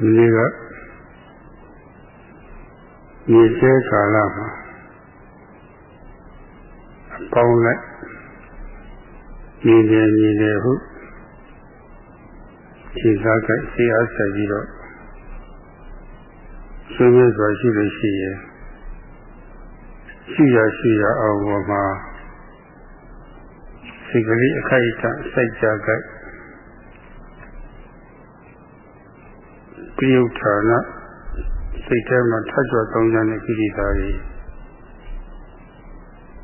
ဒီနေ့ကမြေကျဲကာလမှာအပေါင်းလိုက်ညီတယ်ညီတယ်ဟုခြေစားကဆေးအားဆက်ပြီးတော့ဆွေးနွေးစွာရှိလို့ရှိရင်ရှိရရှိရအောင်ပေါ်မှာစိတ်ကလေးအခိုက်အတန့်စိုက်ကြကြ ပြုဌာနစိတ်ထဲမှာထပ်ကြွသုံးကြတဲ့ကိရိတာတွေ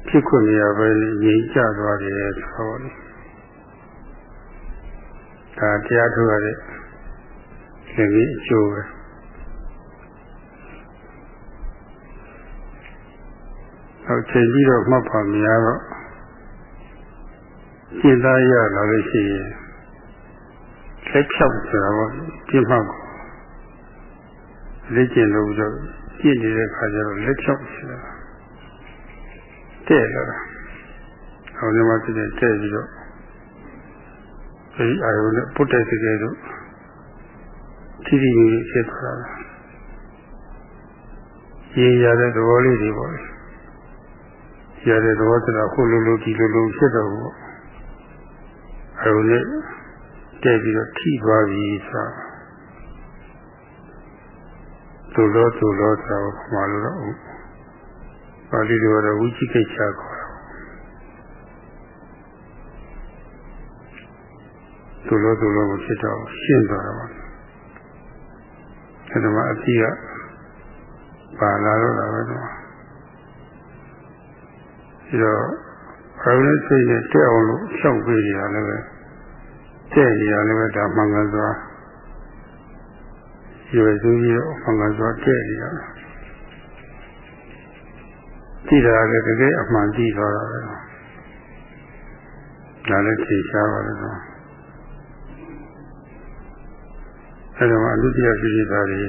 ဖြစ်ခွင့်ရပဲငြိမ်ကြသွားတယ်ဆိုတော့ဒါတရားထုတ်ရတဲ့ရှင်ကြီးအကျိုးပဲနောက်ချိန်ပြီးတော့မှတ်ပါများတော့ရှင်းသားရလာလို့ရှိရင်လက်ဖြောက်ဆိုတာပေါ့ပြင်းမှတ်ကို လက်ကျင်လို့ဆိုပြည့်နေတဲ့ခါကျတော့လက်ဖြောက်ဆိုတာတဲ့လာတာဟောဒီမှာတည်းတဲ့ပြီးတော့အဲဒီအာယုနဲ့ပုတ်တဲ့စကဲတို့ထိထိကြီးဖြစ်သွားတာရေရတဲ့သဘောလေးတွေပေါ့ရတဲ့သဘောဆိုတာခုလိုလိုဒီလိုလိုဖြစ်တော့ပေါ့အာယုနဲ့တဲ့ပြီးတော့ထိသွားပြီဆိုတာ သူလောသူလောဆိုတော့ခမာလို့တော့ပါဠိလိုတော့ဝိจิကိစ္စခေါ်တာသူလောသူလောကိုဖြစ်တော့ရှင်းသွားတာပါအဲဒါမှအတိကပါလာတော့တာပဲတော့ဒီတော့ဘယ်လိုစိတ်နဲ့တက်အောင်လို့ရှောက်ပေးနေတာလည်းပဲတဲ့နေရလည်းပဲဒါမှန်ကန်စွာ ရွယ်စုကြီးတော့မှန်ကန်စွာတဲ့နေတာသိတာလည်းတကယ်အမှန်သိသွားတာပဲဒါလည်းသိရှားပါလို့တော့အဲဒါမှအလူတရားပြည့်တာတွေ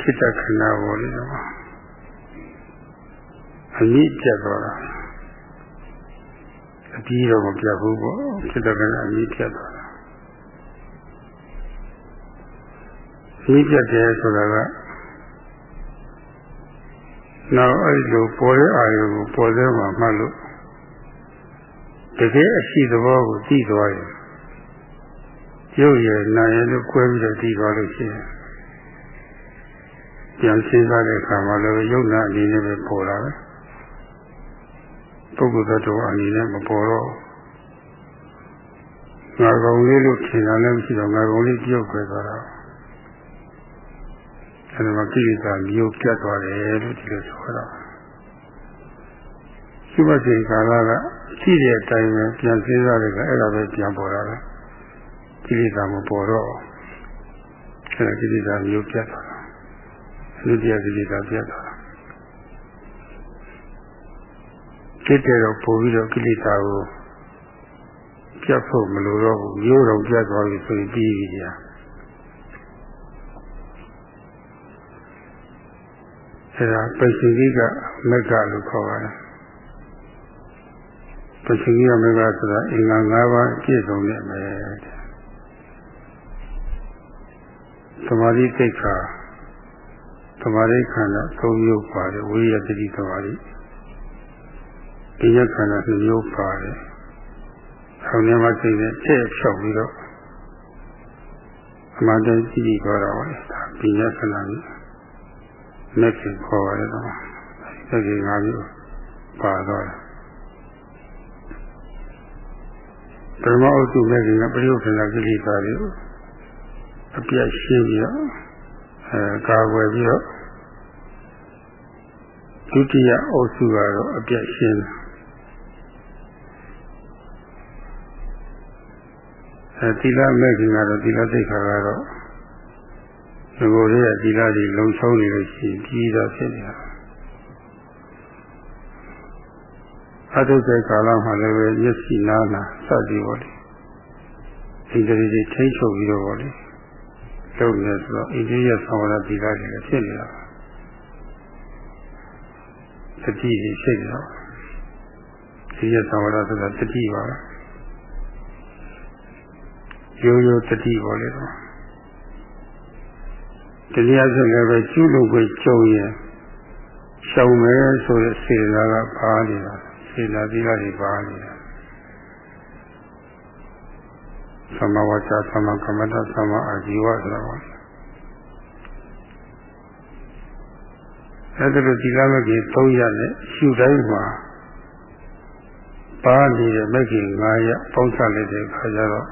ခိတ္တခဏပေါ်လေးတော့အမြင့်ပြတ်သွားတာအပြီးတော့မပြတ်ဘူးပေါ့ခိတ္တခဏအမြင့်ပြတ်သွားတာ အမြင့်ပြတ်တယ်ဆိုတာကနောက်အဲ့လိုပေါ်တဲ့အာရုံကိုပေါ်တဲ့မှာမှတ်လို့တကယ်အရှိသဘောကိုသိသွားရင်ရုပ်ရည်နာရည်လို့꿰ပြီးတော့သိသွားလို့ရှိရင်ပြန်စဉ်းစားတဲ့အခါမှာလည်းရုပ်နာအနေနဲ့ပဲပေါ်လာပဲပုဂ္ဂိုလ်သတ္တဝါအနေနဲ့မပေါ်တော့ငါကောင်လေးလို့ထင်တာလည်းမရှိတော့ငါကောင်လေးပြုတ်ခွဲသွားတာ အဲဒီမှာကိလေသာမျိုးပြတ်သွားတယ်လို့ဒီလိုဆိုတာရှိမစေကာလကရှိတဲ့အတိုင်းပဲပြန်စဉ်းစားတဲ့ကအဲ့ဒါပဲပြန်ပေါ်လာတယ်ကိလေသာမပေါ်တော့အဲဒါကိလေသာမျိုးပြတ်သွားတာလူတရားကိလေသာပြတ်သွားတာဖြစ်တဲ့တော့ပို့ပြီးတော့ကိလေသာကိုပြတ်ဖို့မလိုတော့ဘူးမျိုးတော့ပြတ်သွားပြီဆိုရင်ပြီးပြီကြာ အဲဒါပိစိကိကမက္ကလို့ခေါ်ပါတယ်ပိစိကိကမက္ကဆိုတာအင်္ဂါ၅ပါးပြည့်စုံတဲ့မယ်သမာဓိသိက္ခာသမာဓိခန္ဓာ၃မျိုးပါတယ်ဝိရတတိသမာဓိဒီရခန္ဓာ၂မျိုးပါတယ်ဆောင်းထဲမှာသိတဲ့တဲ့ဖြောက်ပြီးတော့အမှန်တည်းကြည့်ကြည့်သွားတာပါလေဒါပညာခန္ဓာကြီး လက်ခင်ခေါ်ပါတယ်တော့လက်ခင်၅မျိုးပါတော့ဓမ္မအုပ်စုလက်ခင်ကပရိယုခန္ဓာကိလေသာတွေအပြတ်ရှင်းပြီးတော့အဲကာကွယ်ပြီးတော့ဒုတိယအုပ်စုကတော့အပြတ်ရှင်းအဲသီလမဲ့ခင်ကတော့သီလသိက္ခာကတော့ ဒီကိုယ်ရဲ့သီလတွေလုံဆုံးနေလို့ရှိရင်ပြီးတော့ဖြစ်နေတာအထုတဲ့ကာလမှာလည်းပဲမျက်စိနားနာစသည်ပေါ့လေဒီတည်းတွေထိတ်ချုပ်ပြီးတော့ပေါ့လေလုပ်နေဆိုတော့အိန္ဒိယသံဝရသီလတွေလည်းဖြစ်နေတာတတိတွေဖြစ်နေတော့ဒီရသံဝရဆိုတာတတိပါရိုးရိုးတတိပေါ်လေတော့ တရားဆိုလည်းပဲကျူးလို့ကိုကြုံရင်ရှောင်မယ်ဆိုတဲ့စေနာကပါနေတာစေနာသီလတွေပါနေတာသမဝါစာသမကမ္မတသမအာဇီဝဆိုတာပါအဲ့ဒါလိုဒီလမကြီး3ရက်နဲ့ရှုတိုင်းမှာပါနေတဲ့မဂ္ဂင်9ရက်ပေါင်းစပ်လိုက်တဲ့အခါကျတော့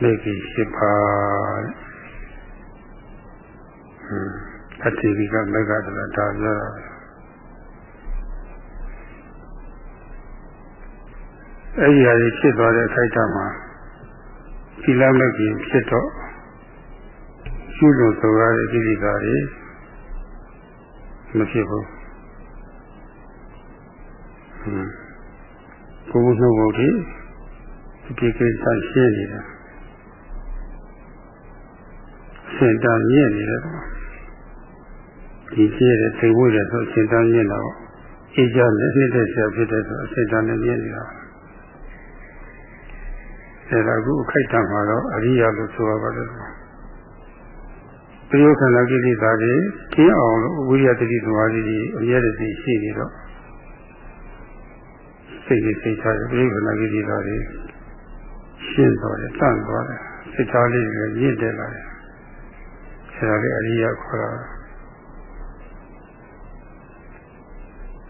မဂ္ဂင်10ပါး အတ္တိကမဂ္ဂတရဒါပြောတာအဲ့ဒီဟာကြီးဖြစ်သွားတဲ့ခိုက်တာမှာသီလမဂ္ဂင်ဖြစ်တော့ရှုလို့ဆိုရတဲ့ကိလေသာတွေမဖြစ်ဘူးကိုယ်နှုတ်ဘုတ်ဒီဒီကိစ္စရှင်းနေတာစင်တာမြင့်နေတယ် ဒီရှင်းတဲ့သိဖို့တဲ့ဆိုစင်တာမြင့်တော့အေးကြနဲ့နှိမ့်တဲ့ဆရာဖြစ်တဲ့ဆိုစင်တာနဲ့မြင့်နေတာအဲဒါကူခိုက်တံမှာတော့အရိယာလို့ဆိုရပါတယ်ပြယုခန္ဓာကိလေသာတွေကျင်းအောင်လို့ဝိရိယတတိသမားကြီးအမြဲတည်းရှိနေတော့စိတ်ကြီးစိတ်ထားပြယုခန္ဓာကိလေသာတွေရှင်းသွားတယ်တန့်သွားတယ်စိတ်ထားလေးတွေရင့်တယ်လာတယ်အဲဒါလေးအရိယာခေါ်တာ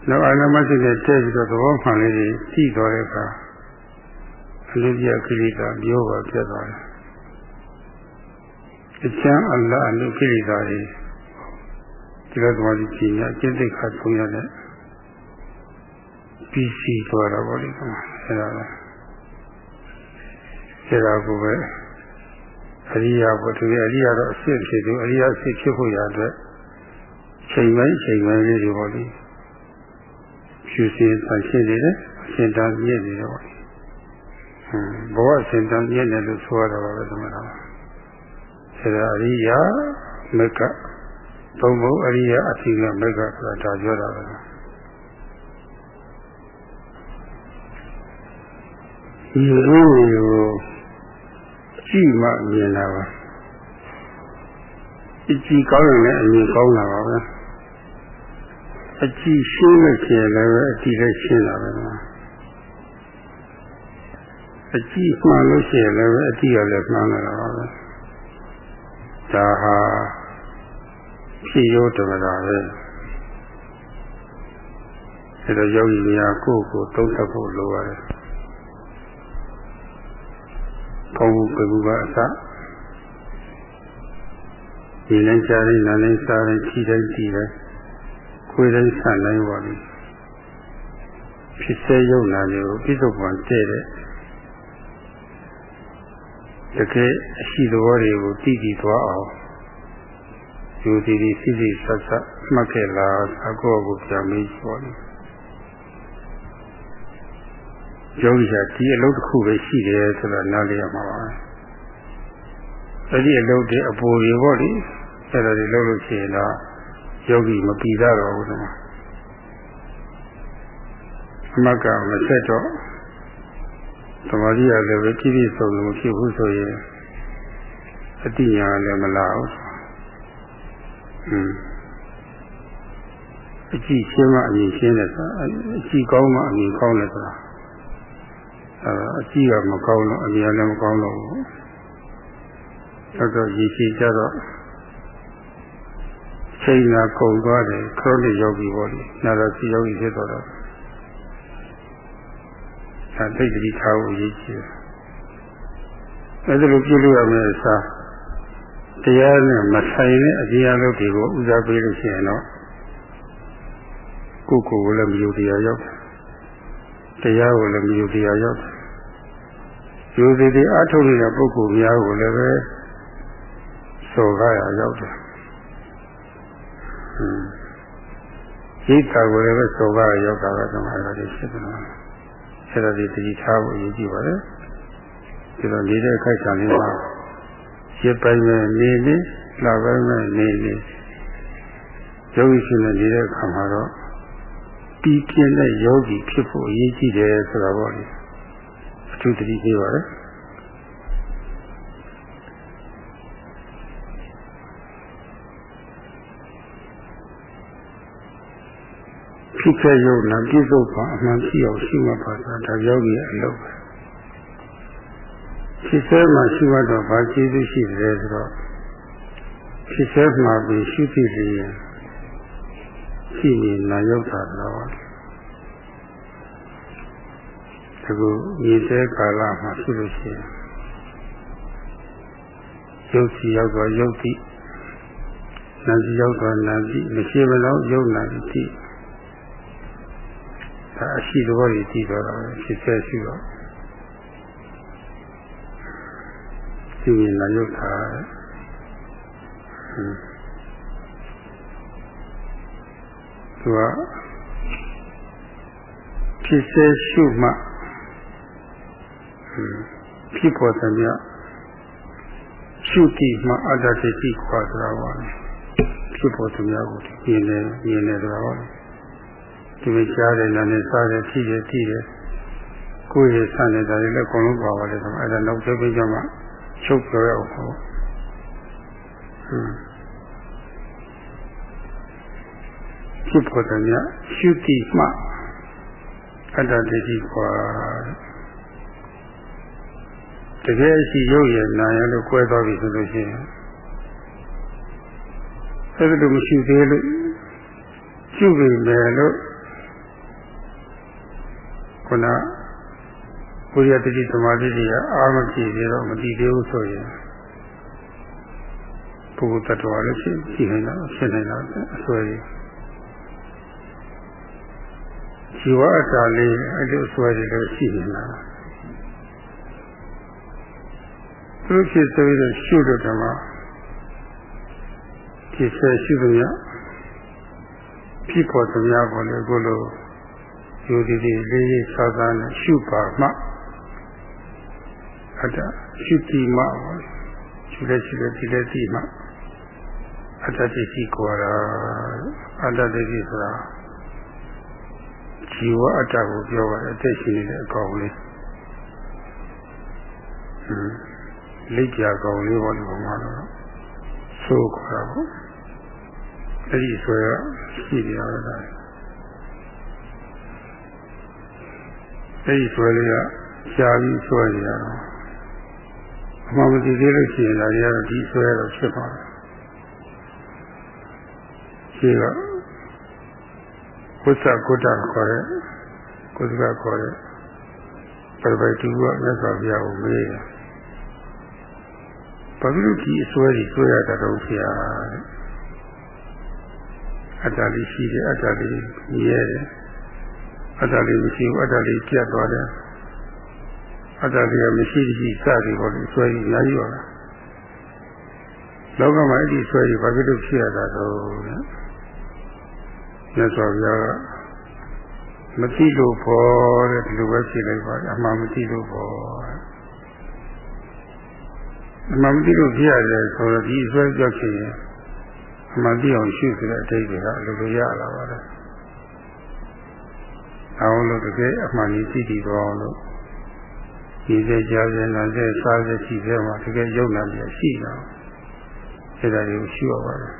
နောက်အာနမစိတ်နဲ့တည့်ပြီးတော့သဘောမှန်လေးတွေကြည့်သွားတဲ့အခါအလူပြကိလေသာမျိုးပါပြတ်သွားတယ်အချမ်းအလ္လာအနုကိလေသာတွေဒီလိုသွားပြီးပြင်ရကျင့်သိက္ခာဆုံးရတဲ့ပြီးစီသွားတာပေါ့လေအဲဒါပဲအဲဒါကိုပဲအရိယာဘုသူရဲ့အရိယာတော့အစစ်ဖြစ်သူအရိယာအစစ်ဖြစ်ဖို့ရတဲ့ချိန်ပိုင်းချိန်ပိုင်းလေးတွေပေါ့လေ ဖြူစင်ဆန့်ရှင်းနေတယ်အရှင်တန်မြင့်နေတယ်ပေါ့ဘဝအရှင်တန်မြင့်တယ်လို့ဆိုရတာပါပဲသမဏအဲဒါအရိယာမကသုံးဖို့အရိယာအသီးကမကဆိုတာဒါပြောတာပဲဒီလိုမျိုးကြည့်မှမြင်တာပါအကြည့်ကောင်းရင်လည်းအမြင်ကောင်းတာပါပဲ အကြည့်ရှင်းလို့ရှိရင်လည်းအကြည့်လည်းရှင်းတာပဲအကြည့်မှန်လို့ရှိရင်လည်းအကြည့်ရလည်းမှန်လာတာပါပဲဒါဟာဖြစ်ရိုးဓမ္မတာပဲအဲတော့ယောဂီများကိုယ့်ကိုသုံးသပ်ဖို့လိုပါတယ်ဘုံဘုကူကအစဒီလည်းကြားရင်နားလည်းစားရင်ခြိတိုင်းကြည့်တယ် ခွေးတိုင်းဆန့်တိုင်းပါပြီဖြစ်စေယုံနာမျိုးပြစ္ဆုတ်ပံတဲ့တဲ့တကယ်အရှိသဘောတွေကိုတည်တည်သွားအောင်ယူတည်တည်စိစိဆက်ဆက်မှတ်ခဲ့လားအကောကိုပြန်မေးပြောတယ်ယောဂီကဒီအလုပ်တစ်ခုပဲရှိတယ်ဆိုတော့နားလည်ရမှာပါအဲ့ဒီအလုပ်တွေအပေါ်တွေပေါ့လေအဲ့ဒါတွေလုပ်လို့ရှိရင်တော့ ယောဂီမပြီးတော့ဘူးတော့အမကမဆက်တော့သမာဓိရလည်းပဲကြည့်ပြီးဆုံးလို့ဖြစ်ဘူးဆိုရင်အတိညာလည်းမလာဘူးอืมအကြည့်ရှင်းမှအမြင်ရှင်းတယ်ဆိုတာအကြည့်ကောင်းမှအမြင်ကောင်းတယ်ဆိုတာအဲအကြည့်ကမကောင်းတော့အမြင်လည်းမကောင်းတော့ဘူးဆက်တော့ရည်ရှိကြတော့ ချိန်လာကုန်သွားတယ်ခရိုနစ်ယောဂီပေါ့လေနာရစီယောဂီဖြစ်တော့တော့ဒါသိတိထားဖို့ရည်ရှိတယ်အဲဒါလိုပြုလို့ရမယ်စားတရားနဲ့မဆိုင်တဲ့အကြအလုပ်တွေကိုဦးစားပေးလို့ရှိရင်တော့ကိုယ်ကိုယ်ကိုလည်းမယူတရားရောက်တရားကိုလည်းမယူတရားရောက်ယူစီတွေအထုတ်နေတဲ့ပုဂ္ဂိုလ်များကိုလည်းပဲစော်ကားရရောက်တယ် ဟွန်းရိတ်တာကိုလည်းပဲစော်ကားရရောက်တာပဲသမာဓိဖြစ်တယ်နော်အဲ့ဒါဒီတတိထားဖို့အရေးကြီးပါတယ်ဒီတော့နေတဲ့ခိုက်ဆံလေးမှာရပိုင်းနဲ့နေနေလာပိုင်းနဲ့နေနေယောဂီရှင်နဲ့နေတဲ့အခါမှာတော့ပြီးပြင်းတဲ့ယောဂီဖြစ်ဖို့အရေးကြီးတယ်ဆိုတာပေါ့လေအထူးသတိပေးပါရစေ ဖြစ်ခဲ့ရုံနဲ့ပြည့်စုံပါအမှန်ရှိအောင်ရှိမှပါဆိုတာဒါယောဂီရဲ့အလုပ်ပဲဖြစ်စဲမှာရှိမှတော့ဘာကျေးဇူးရှိတယ်ဆိုတော့ဖြစ်စဲမှာပြီးရှိဖြစ်နေရင်ရှိနေနာရောက်တာတော့ဒီကုရည်တဲ့ကာလမှာရှိလို့ရှိရင်ရုပ်စီရောက်တော့ရုပ်တိနာစီရောက်တော့နာစီမရှိမလို့ရုပ်နာတိ ဒါအရှိတော်ကြီးကြည့်တော့ဖြစ်ဆက်ရှိတော့ဒီရင်လာရုပ်တာသူကဖြစ်ဆက်ရှုမှဖြစ်ပေါ်သမျှရှုတိမှအတ္တတိတိခွာဆိုတာပါဖြစ်ပေါ်သမျှကိုမြင်နေမြင်နေဆိုတာပါ ဒီလိုကြားတယ်နားနဲ့စားတယ်ထိတယ်ထိတယ်ကိုယ်ရဲ့ဆန့်နေတာတွေလည်းအကုန်လုံးပါပါတယ်ဆိုတော့အဲ့ဒါနောက်ဆုံးပြီးကြမှာချုပ်ပြောရအောင်ပေါ့ဟွန်းဖြစ်ပေါ်တယ်ညရှုတိမှအတ္တတတိခွာတကယ်ရှိရုပ်ရည်နာရလို့ကွဲသွားပြီဆိုလို့ရှိရင်အဲ့ဒါလိုမရှိသေးလို့ရှုပြီမယ်လို့ ခုနဘုရားတတိသမာဓိတွေအာမကြည့်ပြီးတော့မတည်သေးဘူးဆိုရင်ပုဂ္ဂိုလ်တ attva လည်းရှိရှိနေတာဖြစ်နေတာအစွဲကြီးဇီဝအတ္တလေးအဲ့ဒီအစွဲတွေလည်းရှိနေတာသူဖြစ်ဆိုပြီးတော့ရှုတော့ဓမ္မဖြစ်ဆဲရှုသမျှဖြစ်ပေါ်သမျှကိုလည်းကိုလို ယူဒီဒီလေးလေးစားစားနဲ့ရှုပါမှအတ္တရှုတိမှပေါ့ရှုလက်ရှုလက်ဒီလက်တိမှအတ္တတိစီကိုရာအတ္တတိစီဆိုတာជីវအတ္တကိုပြောပါတယ်အသက်ရှင်နေတဲ့အကောင်လေးဟွန်းလက်ကြကောင်လေးပေါ့ဒီမှာတော့ဆိုးခေါ်တာပေါ့အဲ့ဒီဆွဲကရှိနေရတာ အဲ့ဒီဆွဲလေးကရှားပြီးဆွဲနေရတော့အမှန်မသိသေးလို့ရှိရင်ဒါတွေကတော့ဒီဆွဲတော့ဖြစ်သွားတယ်ရှိကကုသကုတ္တခေါ်တဲ့ကုသကခေါ်တဲ့ပရပိုက်တူကမြတ်စွာဘုရားကိုမေးတယ်ဘာလို့ဒီအစွဲကြီးဆွဲရတာတော့ဆရာအတ္တလေးရှိတယ်အတ္တလေးရဲတယ် အတ္တလေးမရှိဘူးအတ္တလေးပြတ်သွားတယ်အတ္တလေးကမရှိရှိစသည်ပေါ်လို့ဆွဲကြီးလာရတာလောကမှာအဲ့ဒီဆွဲကြီးဘာဖြစ်လို့ဖြစ်ရတာတော့မြတ်စွာဘုရားကမသိလို့ပေါ်တဲ့ဒီလိုပဲဖြစ်လိုက်ပါတယ်အမှန်မသိလို့ပေါ်အမှန်မသိလို့ဖြစ်ရတယ်ဆိုတော့ဒီဆွဲကြောက်ချင်ရင်အမှန်သိအောင်ရှုဆိုတဲ့အတိတ်တွေကအလိုလိုရလာပါတယ် အောင်လို့တကယ်အမှန်ကြီးသိတည်သွားအောင်လို့ဒီစေကြားစေနာစေစားစေရှိစေမှာတကယ်ယုံနာပြရှိတာအဲဒါတွေကိုရှုရပါတယ်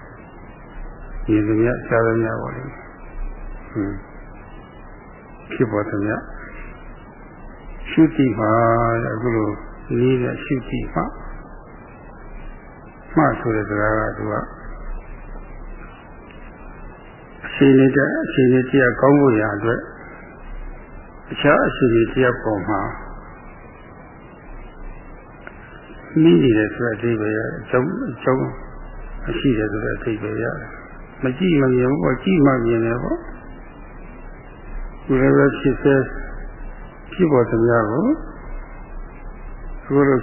ဒီလိုမျိုးစားရများပါလိမ့်ဟွန်းဖြစ်ပေါ်တဲ့မြတ်ရှုတိပါတဲ့အခုလိုနေတဲ့ရှုတိပါမှဆိုတဲ့စကားကသူကအချိန်နဲ့အချိန်နဲ့တရားကောင်းဖို့ရအတွက် အခြားအချိန်နဲ့တရားပေါ်မှာမိနေတယ်ဆိုတဲ့အသေးပဲရအကျုံးအကျုံးအရှိတယ်ဆိုတဲ့အသေးပဲရတယ်မကြည့်မမြင်ဘူးပေါ့ကြည့်မှမြင်တယ်ပေါ့ဒီလိုပဲဖြစ်စေဖြစ်ပေါ်သမျှကိုအခုလို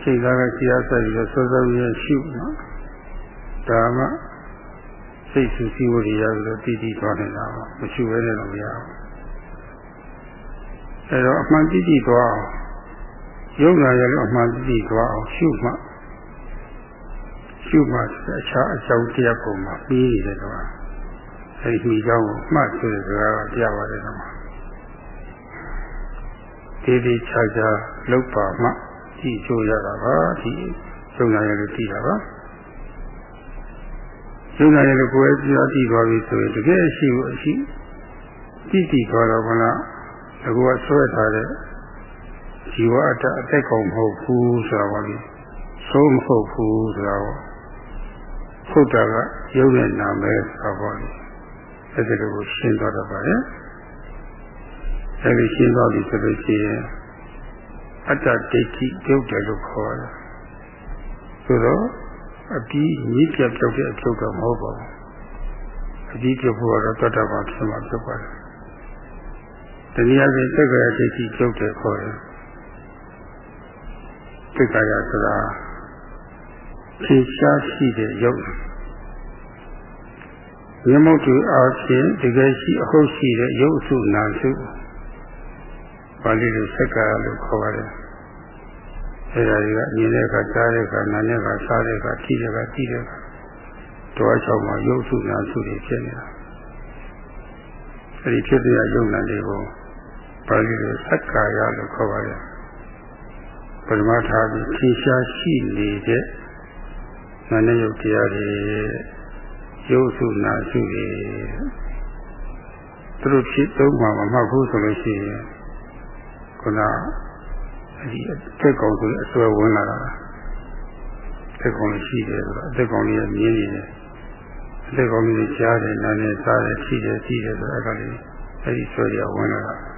ချိန်သားကကြည်အားဆက်ပြီးတော့စောစောရရှိနော်ဒါမှစိတ်ဆူဆီးဖို့ရရပြီးတော့တည်တည်သွားနေတာပါမရှိဘဲနဲ့တော့မရဘူး အဲတော့အမှန်တည်တည်သွားအောင်ယုံနာရလို့အမှန်တည်တည်သွားအောင်ရှုမှရှုမှအခြားအကြောင်းတရားပုံမှာပြီးနေတယ်တော့အဲဒီမိကြောင်းကိုမှတ်ဆိုတဲ့စကားကပြပါတယ်တော့ဒီဒီခြားခြားလောက်ပါမှကြည့်ချိုးရတာပါဒီယုံနာရလို့ကြည့်တာပါယုံနာရလို့ကိုယ်ရဲ့ကြည့်သွားပြီဆိုရင်တကယ်ရှိဖို့အရှိတိတိခေါ်တော့ကလား အခုကဆွဲထားတဲ့ဇီဝအတ္တအသက်ကောင်မဟုတ်ဘူးဆိုတာပါလေသိုးမဟုတ်ဘူးဆိုတာကိုဖုဒ္ဓကရုပ်နဲ့နာမယ်ဆိုတာပါလေအဲ့ဒါကိုရှင်းသွားတော့ပါရဲ့အဲ့ဒီရှင်းသွားပြီဆိုလို့ရှိရင်အတ္တဒိဋ္ဌိပြုတ်တယ်လို့ခေါ်တယ်ဆိုတော့အပြီးညစ်ပြပြောက်တဲ့အပြုတ်တော့မဟုတ်ပါဘူးအပြီးပြုတ်ဖို့ကတော့တတ္တပါဖြစ်မှာဖြစ်ပါတယ် တရားစဉ်သက္ကာယဒိဋ္ဌိပြုတ်တယ်ခေါ်တယ်သက္ကာယဆိုတာသင်ရှားရှိတဲ့ရုပ်မြမုတ်တူအားဖြင့်တကယ်ရှိအဟုတ်ရှိတဲ့ရုပ်စုနာစုပါဠိလိုသက္ကာယလို့ခေါ်ပါတယ်အဲဒါတွေကမြင်တဲ့အခါကြားတဲ့အခါနားတဲ့အခါစားတဲ့အခါထိတဲ့အခါကြည့်တဲ့အခါတော့ချောင်းမှာရုပ်စုနာစုတွေဖြစ်နေတာအဲဒီဖြစ်တဲ့ရုပ်နာတွေကို ပါဠိလိုသက္ကာယလို့ခေါ်ပါတယ်ပရမထာပြီးသင်ရှားရှိနေတဲ့နာနဲ့ရုပ်တရားတွေရုပ်စုနာစုတွေသူတို့ဖြစ်သုံးမှာမမှတ်ဘူးဆိုလို့ရှိရင်ခုနအဲဒီအသက်ကောင်ဆိုအစွဲဝင်လာတာအသက်ကောင်ရှိတယ်ဆိုတော့အသက်ကောင်လေးကမြင်နေတယ်အသက်ကောင်လေးကြားတယ်နားနဲ့စားတယ်ထိတယ်ကြည့်တယ်ဆိုတော့အဲ့ဒါလေးအဲဒီဆွဲရဝင်လာတာ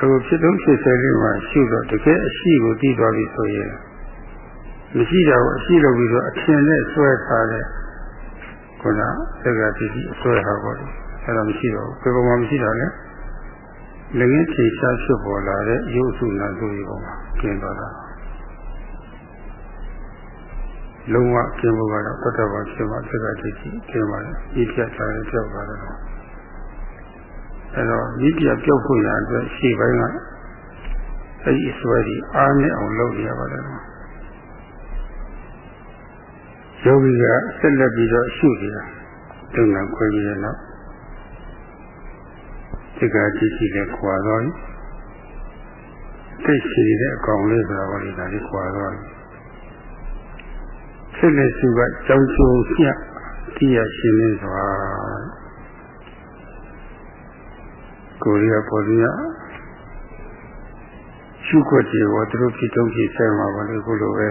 အခုဖြစ်သုံးဖြစ်ဆဲလေးမှာရှိတော့တကယ်အရှိကိုသိသွားပြီဆိုရင်မရှိတာကိုအရှိလုပ်ပြီးတော့အထင်နဲ့ဆွဲထားတဲ့ခုနသက္ကတိတိအဆွဲဟာပေါ့လေအဲ့ဒါမရှိတော့ဘူးဘယ်ပုံမှမရှိတော့လဲလည်းငင်းချိန်ရှားဖြစ်ပေါ်လာတဲ့ရုပ်စုနာစုတွေပေါ်မှာကျင်းသွားတာလုံးဝကျင်းဖို့ကတော့တတ္တဝါဖြစ်မှာသက္ကတိတိကျင်းပါတယ်ဤပြတ်ထားတဲ့ပြောက်သွားတယ် အဲ့တော့ဤပြတ်ပြောက်ဖို့ရအတွက်ရှေ့ပိုင်းကအဲ့ဒီအစွဲကြီးအားနဲ့အောင်လုပ်ရပါတယ်ယောဂီကဆက်လက်ပြီးတော့ရှုနေတာတုံ့ပြန်ခွဲပြီးတဲ့နောက်ဒီကကြည့်ကြည့်နဲ့ခွာသွားပြီသိရှိတဲ့အကောင်လေးဆိုတာကလည်းဒါလေးခွာသွားပြီဆက်လက်ရှုကကြောင်းကျိုးပြတိရရှင်နေစွာ ကိုရီးယားပေါ်ရီးယားရှုခွက်တွေဘောသူတို့ဖြစ်တုံးဖြစ်ဆဲမှာပါလေခုလိုပဲ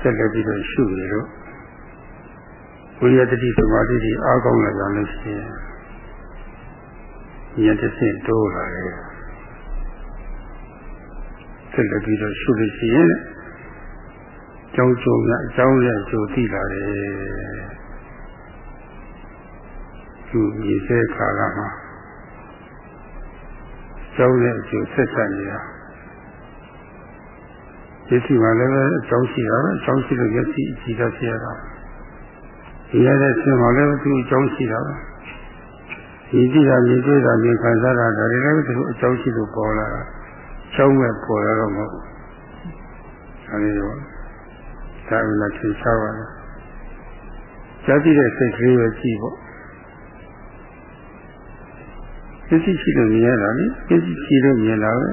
ဆက်လက်ပြီးတော့ရှုနေလို့ဝိရတတိသမာဓိကြီးအားကောင်းလာကြလို့ရှိရင်ဉာဏ်တစ်ဆင့်တိုးလာတယ်ဆက်လက်ပြီးတော့ရှုလို့ရှိရင်ကြောင်းကျုံကအကြောင်းရဲ့ကျိုးသိလာတယ်သူမြေစဲခါလာမှာ ကြောင်းရဲ့ကျိုးဆက်ဆက်နေတာမျက်စိမှာလည်းပဲအကြောင်းရှိတာပဲအကြောင်းရှိလို့မျက်စိကြည့်တတ်ရတာဒီရတဲ့ဆင်းမှာလည်းသူအကြောင်းရှိတာပဲဒီကြည့်တာမြင်တွေ့တာမြင်ခံစားတာဒါတွေလည်းသူအကြောင်းရှိလို့ပေါ်လာတာကျောင်းမဲ့ပေါ်လာတော့မဟုတ်ဘူးအဲဒီတော့ဒါမှလည်းသင်ရှားပါလားဇာတိတဲ့စိတ်ကလေးပဲကြည့်ပေါ့ မျက်စိရှိလို့မြင်ရတာလေမျက်စိရှိလို့မြင်တာပဲ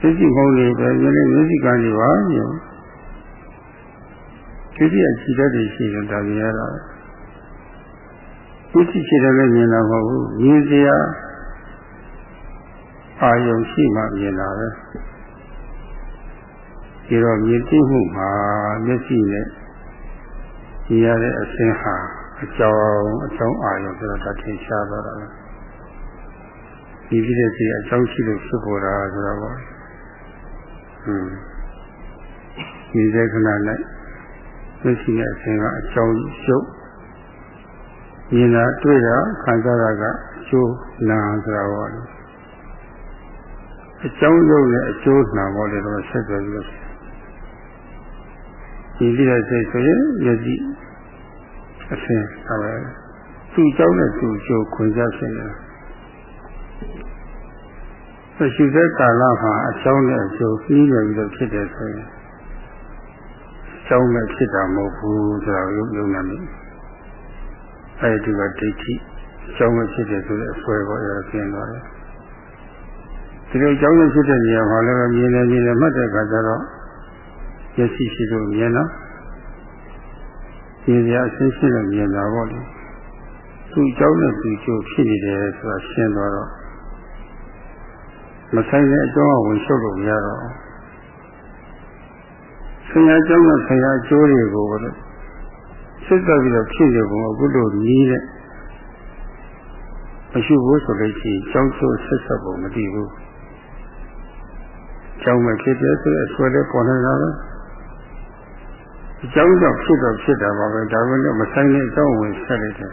မျက်စိမုံးလေးပဲမြင်နေမျက်စိကနေပါမြင်မျက်စိအကြည့်တတ်တယ်ရှိရင်ဒါမြင်ရတာမျက်စိရှိတယ်လည်းမြင်တာမဟုတ်ဘူးမြင်စရာအာယုံရှိမှမြင်တာပဲဒီတော့မြင်သိမှုမှာမျက်စိနဲ့မြင်ရတဲ့အစင်းဟာအကြောင်းအကြောင်းအာယုံဆိုတော့ဒါထင်ရှားသွားတာပဲ ဒီဖြစ်တဲ့စိတ်အကြောင်းရှိလို့ဖြစ်ပေါ်တာဆိုတော့ပေါ့ဟွန်းဒီစေခဏလိုက်သိရှိတဲ့အချိန်ကအကြောင်းရုပ်မြင်တာတွေ့တာခံစားတာကအကျိုးနာဆိုတာပေါ့လေအကြောင်းရုပ်နဲ့အကျိုးနာပေါ့လေတော့ဆက်သွယ်ပြီးတော့ဒီလိုစိတ်ဆိုရင်ယတိအစဉ်အဲသူ့အကြောင်းနဲ့သူ့အကျိုးခွင့်စားခြင်းလား တာအရှိတဲ့ကာလမှာအကြောင်းနဲ့အကျိုးပြီးနေပြီးတော့ဖြစ်တယ်ဆိုရင်အကြောင်းနဲ့ဖြစ်တာမဟုတ်ဘူးဆိုတာကိုယုံနာမိအဲဒီကဒိဋ္ဌိအကြောင်းနဲ့ဖြစ်တယ်ဆိုတဲ့အစွဲပေါ်ရကျင်းသွားတယ်ဒီလိုအကြောင်းနဲ့ဖြစ်တဲ့နေရာမှာလည်းမြင်နေမြင်နေမှတ်တဲ့အခါကျတော့မျက်စိရှိလို့မြင်တော့မြင်ရအရှင်းရှင်းနဲ့မြင်တာပေါ့လေသူ့အကြောင်းနဲ့သူ့ကျိုးဖြစ်နေတယ်ဆိုတာရှင်းသွားတော့ မဆိုင်တဲ့အကြောင်းကိုဝင်ရှုပ်လို့မရတော့ဆရာကျောင်းကဆရာအကျိုးတွေကိုလည်းစစ်သက်ပြီးတော့ဖြစ်နေပုံအခုလိုနီးတဲ့မရှိဘူးဆိုလို့ရှိရင်ကျောင်းကျိုးဆက်ဆက်ပုံမတည်ဘူးကျောင်းမှာဖြစ်တယ်ဆိုရင်အဆွဲလေးပေါ်နေတာပဲအကြောင်းကြောင့်ဖြစ်တော့ဖြစ်တာပါပဲဒါကလည်းမဆိုင်တဲ့အကြောင်းဝင်ဆက်လိုက်တယ်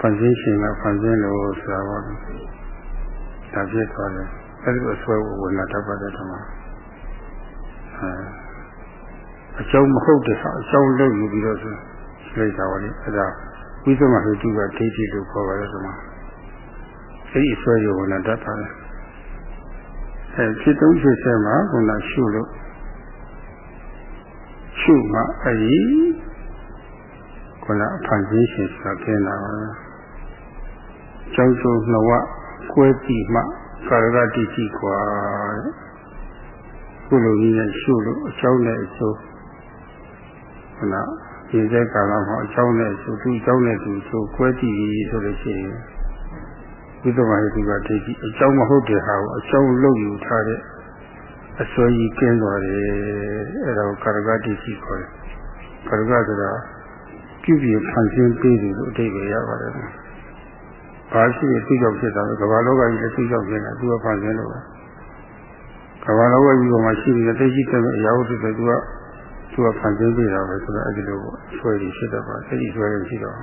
ဖန်ဆင်းရှင်ကဖန်ဆင်းလို့ဆိုတာပါ ဒါဖြစ်သွားတယ်အဲဒီအဆွဲကိုဝင်လာတတ်ပါတယ်ဓမ္မအဲအကြောင်းမဟုတ်တဲ့ဟာအကြောင်းလုပ်ယူပြီးတော့ဆိုလိုက်တာပါလေအဲဒါဝိသမဟိတုကဒိဋ္ဌိလို့ခေါ်ပါတယ်ဓမ္မအဲဒီအဆွဲကိုဝင်လာတတ်ပါတယ်အဲဖြစ်တုံးဖြစ်ဆဲမှာခုနရှုလို့ရှုမှအဲဒီခုနအဖန်ကြီးရှင်ဆိုတာကျင်းတာပါကျောင်းကျိုးနှဝ ကွဲကြည့်မှကာရကတိကြည့်ခွာခုလိုကြီးနဲ့ရှုလို့အကြောင်းနဲ့အကျိုးခုနဒီတဲ့ကာလမှာအကြောင်းနဲ့အကျိုးသူအကြောင်းနဲ့သူအကျိုးကွဲကြည့်ပြီးဆိုလို့ရှိရင်ဝိသမဟိတုကဒိဋ္ဌိအကြောင်းမဟုတ်တဲ့ဟာကိုအကြောင်းလုပ်ယူထားတဲ့အစွဲကြီးကျင်းသွားတယ်အဲ့ဒါကိုကာရကတိရှိခေါ်တယ်ကာရကဆိုတာပြုပြီးဖန်ဆင်းပေးတယ်လို့အတိတ်ပဲရပါတယ် ဘာရှိရသိကြောက်ဖြစ်တာလဲကမ္ဘာလောကကြီးလည်းသိကြောက်ဖြစ်တာသူကဖန်ဆင်းလို့ပဲကမ္ဘာလောကကြီးပေါ်မှာရှိနေတဲ့သိရှိတဲ့အရာတွေဆိုသူကသူကဖန်ဆင်းပေးတာပဲဆိုတော့အဲ့ဒီလိုဆွဲရရှိတတ်ပါအဲ့ဒီဆွဲရရှိတော့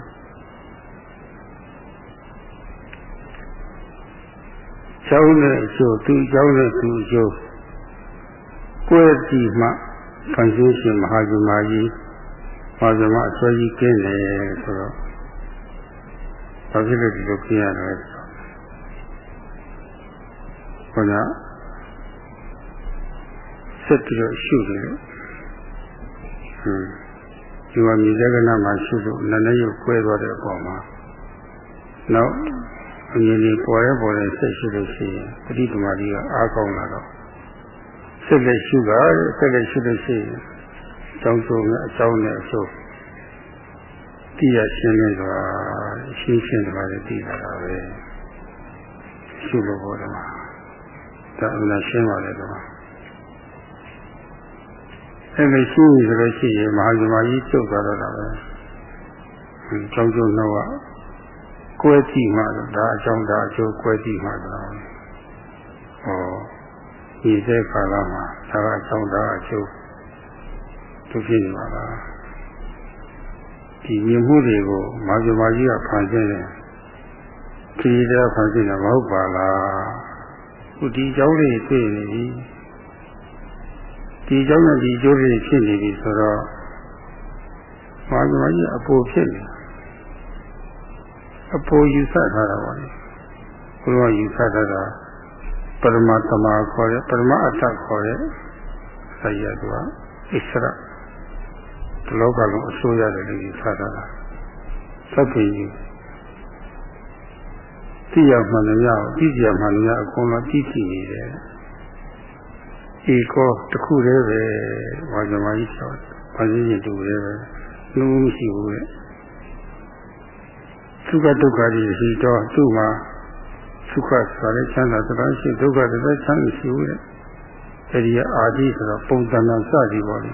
ကျောင်းနဲ့အကျိုးသူကျောင်းနဲ့သူအကျိုးကွဲကြည့်မှဖန်ဆင်းရှင်မဟာဇမကြီးမဟာဇမအစွဲကြီးကျင်းတယ်ဆိုတော့ ဘာဖြစ်လို့ဒီလိုကျင်းရလဲခေါင်းကဆက်ပြီးတော့ရှုတယ်ဟွန်းဒီမှာမြေဇဂနာမှာရှုလို့နည်းနည်းရုပ်ကွဲသွားတဲ့အပေါ်မှာနောက်အမြင်ကြီးပေါ်ရဲပေါ်ရဲဆက်ရှိလို့ရှိရင်ပဋိသမารီကအားကောင်းလာတော့ဆက်လက်ရှိတာဆက်လက်ရှိလို့ရှိရင်အကြောင်းဆုံးနဲ့အကြောင်းနဲ့အကျိုးသိရရှင်းနေဆိုတာ ရှင်းရှင်းတယ်လည်းသိတာပဲရှိလို့ပေါ်တယ်မှာဒါအမှန်ရှင်းပါလေတော့အဲ့ဒီရှိပြီဆိုလို့ရှိရင်မဟာဇမကြီးကျုပ်သွားတော့တာပဲကြောင်းကျုံတော့ကွဲကြည့်မှတော့ဒါအကြောင်းဒါအကျိုးကွဲကြည့်မှတော့ဟောဒီတဲ့ခါလာမှာဒါကအကြောင်းဒါအကျိုးသူဖြစ်နေပါလား ဒီမြင်မှုတွေကိုမာဇမာကြီးကဖန်ဆင်းတယ်ဒီတဲ့ဖန်ဆင်းတာမဟုတ်ပါလားခုဒီအကြောင်းလေးတွေ့နေပြီဒီအကြောင်းနဲ့ဒီအကျိုးလေးဖြစ်နေပြီဆိုတော့မာဇမာကြီးအပေါ်ဖြစ်နေအပေါ်ယူဆထားတာပါလေဘုရားယူဆထားတာပရမတမခေါ်တဲ့ပရမအတ္တခေါ်တဲ့ဆရာကဣစရဒီ လောကလုံးအစိုးရတယ်လို့ယူဆထားတာသဗ္ဗေသိရမှန်လည်းရအောင်သိကြမှန်လည်းရအကုန်လုံးသိသိနေတယ်ဧကောတခုတည်းပဲဘာကြမှာကြီးဆိုဘာကြီးရင်တူတယ်ပဲလုံးမရှိဘူးလေသုခဒုက္ခတွေရှိတော့သူ့မှာသုခဆိုတဲ့ချမ်းသာတရားရှိဒုက္ခတွေချမ်းသာရှိဘူးလေအဲဒီအာဒီဆိုတော့ပုံသဏ္ဍာန်စသည်ပေါ့လေ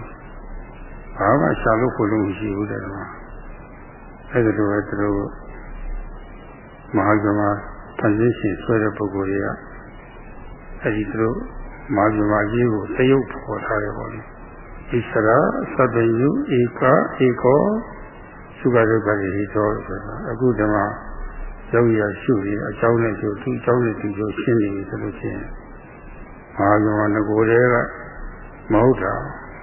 ဘာမှရှာလို့ဖို့လို့မရှိဘူးတဲ့ကွာအဲဒီလိုပဲသူတို့မဟာဇမဖန်ဆင်းရှင်ဆွဲတဲ့ပုဂ္ဂိုလ်တွေကအဲဒီသူတို့မဟာဇမကြီးကိုတရုပ်ပေါ်ထားတယ်ပေါ့လေဣစရာသဗ္ဗယုဧကဧကောသုခဒုက္ခတွေဟိသောဆိုတာအခုဓမ္မယောဂီရရှုပြီးအကြောင်းနဲ့ကျိုးသူအကြောင်းနဲ့သူကျိုးရှင်းနေပြီဆိုလို့ရှိရင်မဟာဇမငကိုယ်တည်းကမဟုတ်တာ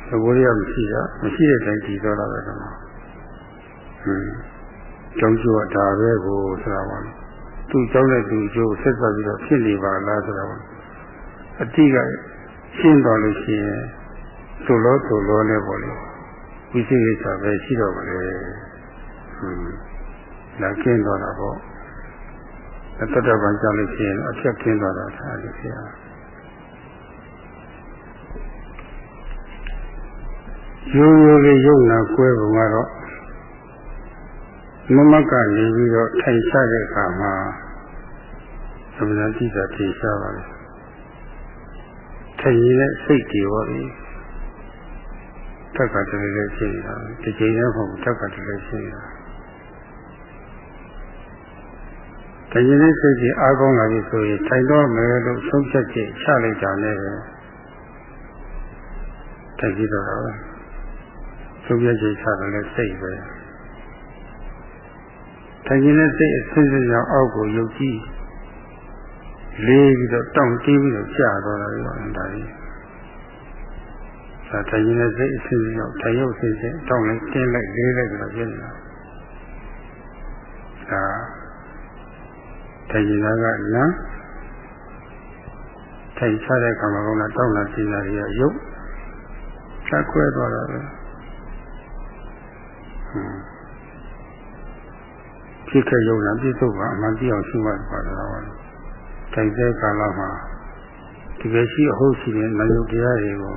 သဘောရမရှိတာမရှိတဲ့တိုင်းတည်သွားတာပဲတော့ဟင်းကျောင်းကျိုးကဒါပဲကိုဆိုတာပါသူကျောင်းတဲ့သူကျိုးဆက်ဆက်ပြီးတော့ဖြစ်နေပါလားဆိုတာပါအတိကရှင်းတော်လို့ရှိရင်သို့လို့သို့လို့လည်းပေါ့လေဝိသိကိစ္စပဲရှိတော့ပါလေဟင်းလာကျင်းသွားတာပေါ့တတ္တဗံကြောင့်လို့ရှိရင်အဖြတ်ကျင်းသွားတာသာလို့ဖြစ်အောင် ရိုးရိုးလေးယုံနာကွဲပုံကတော့မမကနေပြီးတော့ထိုင်ချတဲ့အခါမှာသမဏတိတာထင်ရှားပါလေထိုင်ရတဲ့စိတ်တွေဟောလေတက်ကတည်းကရှိနေတာဒီချိန်လည်းမဟုတ်ဘူးတက်ကတည်းကရှိနေတာတရင်လေးစိတ်ကြီးအားကောင်းလာပြီဆိုရင်ထိုင်တော့မယ်လို့ဆုံးဖြတ်ချက်ချလိုက်တာနဲ့ပဲထိုင်ကြည့်တော့ ဆုံးဖြတ်ချက်ချတယ်လည်းစိတ်ပဲထိုင်ခြင်းနဲ့စိတ်အစဉ်စဉ်ကြောင့်အောက်ကိုယုတ်ကြည်လေးပြီးတော့တောင့်တင်းပြီးတော့ကြာတော့တာရောဒါကြီးဒါထိုင်ခြင်းနဲ့စိတ်အစဉ်စဉ်ကြောင့်ထိုင်ရုပ်စဉ်စဉ်တောင့်လိုက်တင်းလိုက်လေးလိုက်ပြီးတော့ပြနေတာဒါထိုင်ခြင်းကလမ်းထိုင်ချတဲ့ခါမှာကောင်းတာတောင့်လာစဉ်းစားရရုပ်ချက်ခွဲသွားတာပဲဟွန်း ဖြစ်ခဲ့ရုံနဲ့ပြည့်စုံပါအမှန်တရားရှိမှပါတော့တိုင်တဲ့ကာလမှာတကယ်ရှိအဟုတ်ရှိတဲ့နာယုတ်တရားတွေကို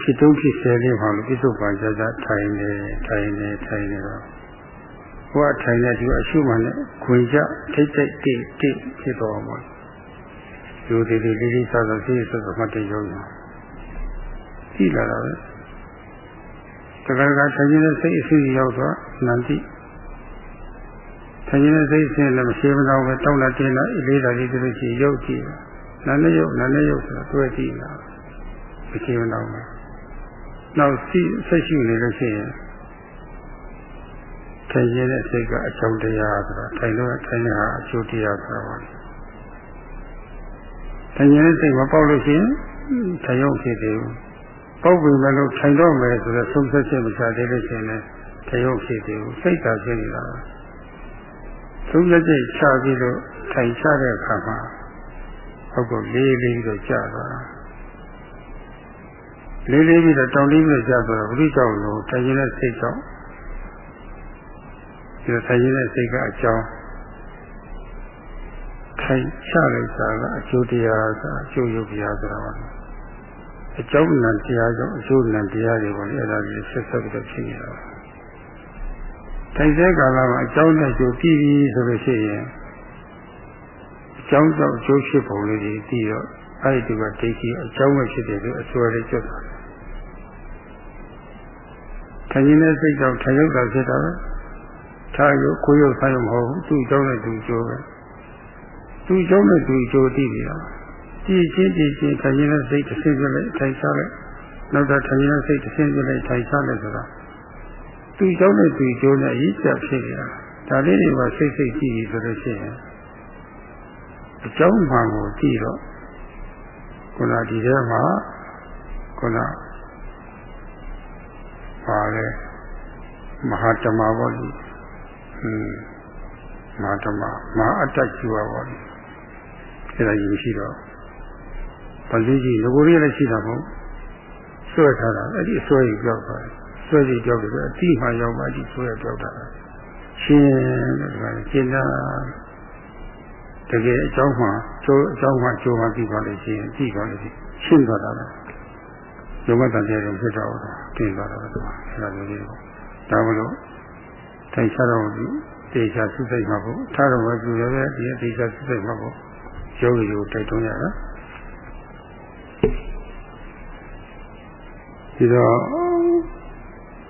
ဖြစ်တုံးဖြစ်ဆဲလေးမှာလို့ပြည့်စုံပါကြကြထိုင်နေထိုင်နေထိုင်နေတော့ဘုရားထိုင်တဲ့ဒီအရှုမှနဲ့ခွင်ကြထိတ်ထိတ်တိတိဖြစ်တော်မှာလူတွေလေးလေးစားစားစိတ်ဆက်ဆက်မှတ်တရုံးကြည့်လာတာပဲတခါကထိုင်နေတဲ့စိတ်အစီရောက်တော့နန္တိ ဆင်းရဲစိတ်ဆင်းလည်းမရှိမတော့ပဲတောက်လာတင်းလာအေးလေးတာလေးတို့ရှိရုပ်ကြည့်နာနဲ့ရုပ်နာနဲ့ရုပ်ဆိုတော့တွေ့ကြည့်လာမရှိမတော့ဘူးနောက်စိဆက်ရှိနေလို့ရှိရင်ထိုင်ရတဲ့စိတ်ကအကြောင်းတရားဆိုတော့ထိုင်လို့ထိုင်ရတာအကျိုးတရားဆိုတော့ထိုင်ရတဲ့စိတ်မပေါက်လို့ရှိရင်ထိုင်ရုံဖြစ်တယ်ပေါက်ပြီမလို့ထိုင်တော့မယ်ဆိုတော့ဆုံးဖြတ်ချက်မချသေးလို့ရှိရင်လည်းထိုင်ရုံဖြစ်တယ်စိတ်သာဖြစ်နေတာပါ သုံးရက်ကျချပြီးတော့ထိုင်ချတဲ့အခါမှာဟုတ်ကောလေးလေးပြီးတော့ကြာသွားတာလေးလေးပြီးတော့တောင်းလေးပြီးတော့ကြာသွားတော့ဘုရားကြောင့်လို့ထိုင်ရင်တဲ့စိတ်ကြောင့်ဒီထိုင်ရင်တဲ့စိတ်ကအကြောင်းထိုင်ချလိုက်တာကအကျိုးတရားဆိုအကျိုးရုပ်တရားဆိုတာပါအကြောင်းနံတရားကြောင့်အကျိုးနံတရားတွေကိုလည်းအဲ့ဒါကြီးဆက်ဆက်ပြီးတော့ဖြစ်နေတာပါ ထိုင်တဲ့ကာလမှာအကြောင်းနဲ့ကျိုးပြီးပြီဆိုလို့ရှိရင်အကြောင်းကြောင့်အကျိုးဖြစ်ပုံလေးတွေပြီးတော့အဲ့ဒီကဒိဋ္ဌိအကြောင်းပဲဖြစ်တယ်လို့အစွဲလေးကျွတ်တာထိုင်နေတဲ့စိတ်ကြောင့်ထိုင်ရုပ်တာဖြစ်တာပဲထားရုပ်ကိုယ်ရုပ်ဆိုင်မဟုတ်ဘူးသူ့အကြောင်းနဲ့သူအကျိုးပဲသူ့အကြောင်းနဲ့သူအကျိုးသိနေတာကြည်ချင်းကြည်ချင်းထိုင်နေတဲ့စိတ်တစ်ဆင့်ပြလိုက်ထိုင်ချလိုက်နောက်တော့ထိုင်နေတဲ့စိတ်တစ်ဆင့်ပြလိုက်ထိုင်ချလိုက်ဆိုတာ သူ့ကြောင့်နဲ့သူ့ကျိုးနဲ့အရေးကြဖြစ်နေတာဒါလေးတွေကစိတ်စိတ်ကြည့်ပြီးဆိုလို့ရှိရင်အကြောင်းမှန်ကိုကြည့်တော့ခုနဒီထဲမှာခုနပါလေမဟာတမဘောလိဟင်းမဟာတမမဟာအတ္တကြီးပါဘောလိအဲ့ဒါကြီးရှိတော့ဘာလို့ကြီးငကိုရီလည်းရှိတာမဟုတ်ဆွဲထားတာအဲ့ဒီအစွဲကြီးပြောက်သွားတယ် ဆွဲစီကြောက်တယ်အတိမှရောက်ပါကြည့်ဆွဲကြောက်တာရှင်းတယ်ကွာရှင်းတာတကယ်အကြောင်းမှကျိုးအကြောင်းမှကျိုးမှပြီးပါလို့ရှိရင်ကြည့်ပါလို့ရှင်းသွားတာလေယုံမတန်တဲ့ကိုဖြစ်တော့တင်သွားတာကွာအဲ့ဒါမျိုးလေးပေါ့ဒါမလို့ထိုင်ချတော့တေချာစုစိတ်မှာပေါ့ထားတော့ပဲသူလည်းဒီတေချာစုစိတ်မှာပေါ့ရုပ်ရည်ကိုတိုက်တွန်းရတာဒီတော့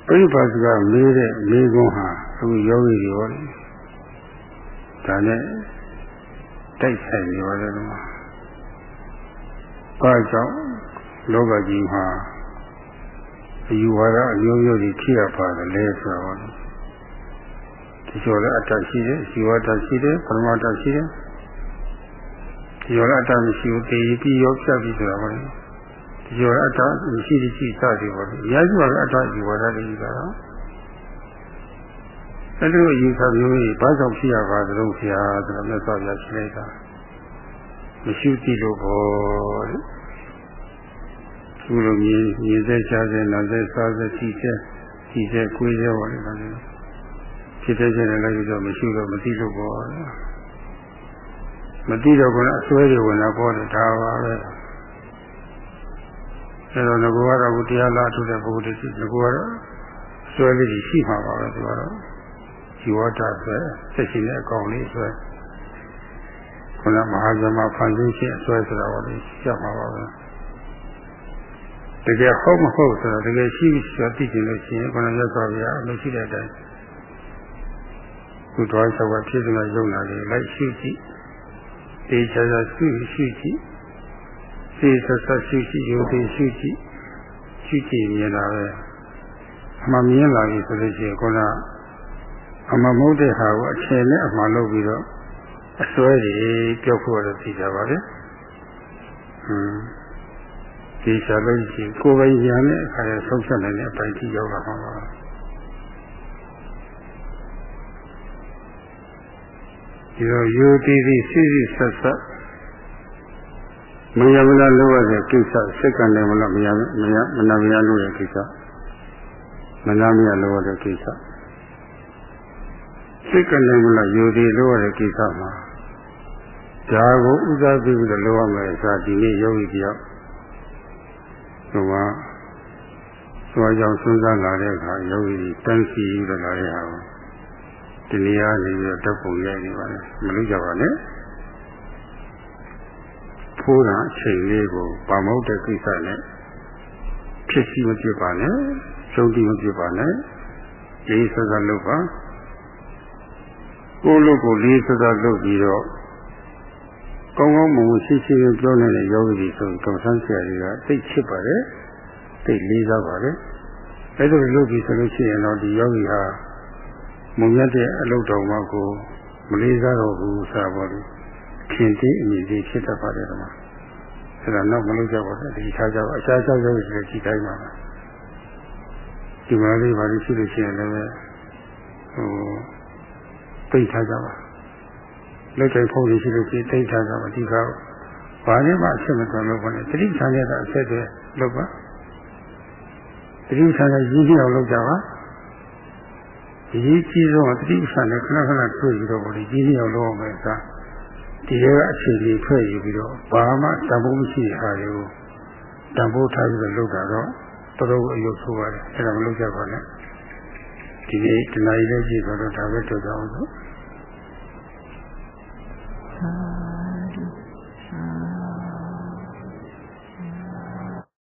ပြိပါစကမေးတဲ့မေးခွန်းဟာအခုယောဂီတွေဟောတယ်ဒါနဲ့တိုက်ဆိုင်နေပါတယ်ကွာဘာကြောင့်လောကကြီးမှာအယူဝါဒအမျိုးမျိုးတွေဖြစ်ရပါတယ်လဲဆိုတော့ဒီလိုလည်းအတ္တရှိတယ်အယူဝါဒရှိတယ်ပရမတ္တရှိတယ်ဒီလိုလည်းအတ္တမရှိဘူးတည်ပြီးရောဖြတ်ပြီးဆိုတာပါလေ ကျော်အတ္တမရှိတိရှိစသည်ပေါ့။ရာဇဝကအတ္တယူဝါဒလေးကြီးကတော့အဲ့လိုအယူဆမျိုးကြီးဘာကြောင့်ဖြစ်ရပါသလဲဆရာဆိုတော့မြတ်စွာဘုရားရှင်းလိုက်တာမရှိတိလို့ပေါ့တဲ့။သူလိုမြင်မြင်စေချာစေနာစေစားစေကြည့်စေကြည့်စေကိုယ်စေပေါ့လေဒါလည်းဖြစ်တဲ့ချက်လည်းလည်းတော့မရှိလို့မသိလို့ပေါ့။မသိတော့ကအစွဲတွေဝင်လာပေါ့လေဒါပါပဲ။ အဲတော့ငကောကတော့တရားလာထုတ်တဲ့ပုဂ္ဂိုလ်တွေရှိငကောကတော့ဆွဲလေးရှိမှာပါပဲသူကတော့ជីဝတဆွဲဆက်ရှိတဲ့အကောင်လေးဆွဲခုနမဟာဇမဖန်ဆင်းခြင်းအဆွဲဆိုတာဟောလေရှင်းမှာပါပဲတကယ်ဟုတ်မဟုတ်ဆိုတော့တကယ်ရှိရှိသိချင်လို့ရှိရင်ခုနရသော်ပြအမရှိတဲ့အတိုင်းသူတော်ဆောက်ကဖြစ်နေတာယုံလာတယ်လိုက်ရှိကြည့်တေချာချာရှိရှိကြည့် စေဆက်ဆက်ရှိရှိယုံသေးရှိကြည့်ရှိကြည့်မြင်လာပဲအမှမြင်လာပြီဆိုလို့ရှိရင်ခုနအမှမဟုတ်တဲ့ဟာကိုအထင်နဲ့အမှန်လုပ်ပြီးတော့အစွဲကြီးပြောက်ဖို့ရသိကြပါလေဟွန်းဒီစားလို့ရှိရင်ကိုယ်ပိုင်ဉာဏ်နဲ့အခါရဆုံးဖြတ်နိုင်တဲ့အပိုင်းကြီးရောက်လာမှာပါဒီတော့ယူတည်သည့်စိစိဆက်ဆက် မယမနာလို့ရတဲ့ကိစ္စစိတ်ကလည်းမလားမယမယမနာမယလို့ရတဲ့ကိစ္စမနာမယလို့ရတဲ့ကိစ္စစိတ်ကလည်းမလားယူတည်လို့ရတဲ့ကိစ္စမှာဒါကိုဥစားပြုပြီးတော့လုပ်ရမယ်ဆိုတာဒီနေ့ယောဂီတယောက်ဟိုမှာသွားကြောင်စဉ်းစားလာတဲ့အခါယောဂီတန်းစီပြီးတော့လာတဲ့ဟာကိုဒီနေရာနေပြီးတော့တပ်ပုံရိုက်နေပါလေမလို့ကြပါနဲ့ ဖိုးတာအချိန်လေးကိုပါမဟုတ်တဲ့ကိစ္စနဲ့ဖြစ်စီမဖြစ်ပါနဲ့ရှုံးတိမဖြစ်ပါနဲ့ရေးစကားလုပ်ပါကိုလိုကိုလေးစကားလုပ်ပြီးတော့ကောင်းကောင်းမွန်မွန်ရှိရှိပြောနေတဲ့ယောဂီဆိုကမ္ဘာဆန်းဆရာကြီးကသိချစ်ပါတယ်သိလေးစားပါတယ်အဲဒါလုပ်ပြီးဆိုလို့ရှိရင်တော့ဒီယောဂီဟာမုံရတဲ့အလုပ်တော်မှာကိုမလေးစားတော့ဘူးဆိုတာပေါ့လေ ခင်တိအမြင့်ကြီးဖြစ်တတ်ပါတယ်ကွာအဲဒါတော့မလုပ်ကြပါဘူးဒီထားကြပါအခြားခြားယောဂီတွေဒီတိုင်းပါဒီမှာလေးပါလို့ရှိလို့ရှိရင်လည်းဟိုသိထားကြပါလက်ကျိဖုံးနေရှိလို့ရှိတိတ်ထားကြပါဒီကောဘာနဲ့မှအချက်မတော်လို့ပါနဲ့တတိဆန်းရတာအဆက်တည်းလုပ်ပါတတိဆန်းရရင်းနှီးအောင်လုပ်ကြပါဒီကြီးဆုံးတတိဆန်းနဲ့ခဏခဏတွေ့ပြီးတော့ဗောဒီရင်းနှီးအောင်လုပ်အောင်ပဲစား ဒီရဲ့အခြေအနေဖွဲ့ယူပြီးတော့ဘာမှတန်ဖိုးမရှိတဲ့ဟာတွေကိုတန်ဖိုးထားပြီးတော့လုပ်တာတော့တော်တော်အယုတ်ဆိုးပါတယ်အဲ့ဒါမလုပ်ကြပါနဲ့ဒီနေ့တနားရီလေးကြည့်တော့ဒါပဲတော်ကြအောင်ဆို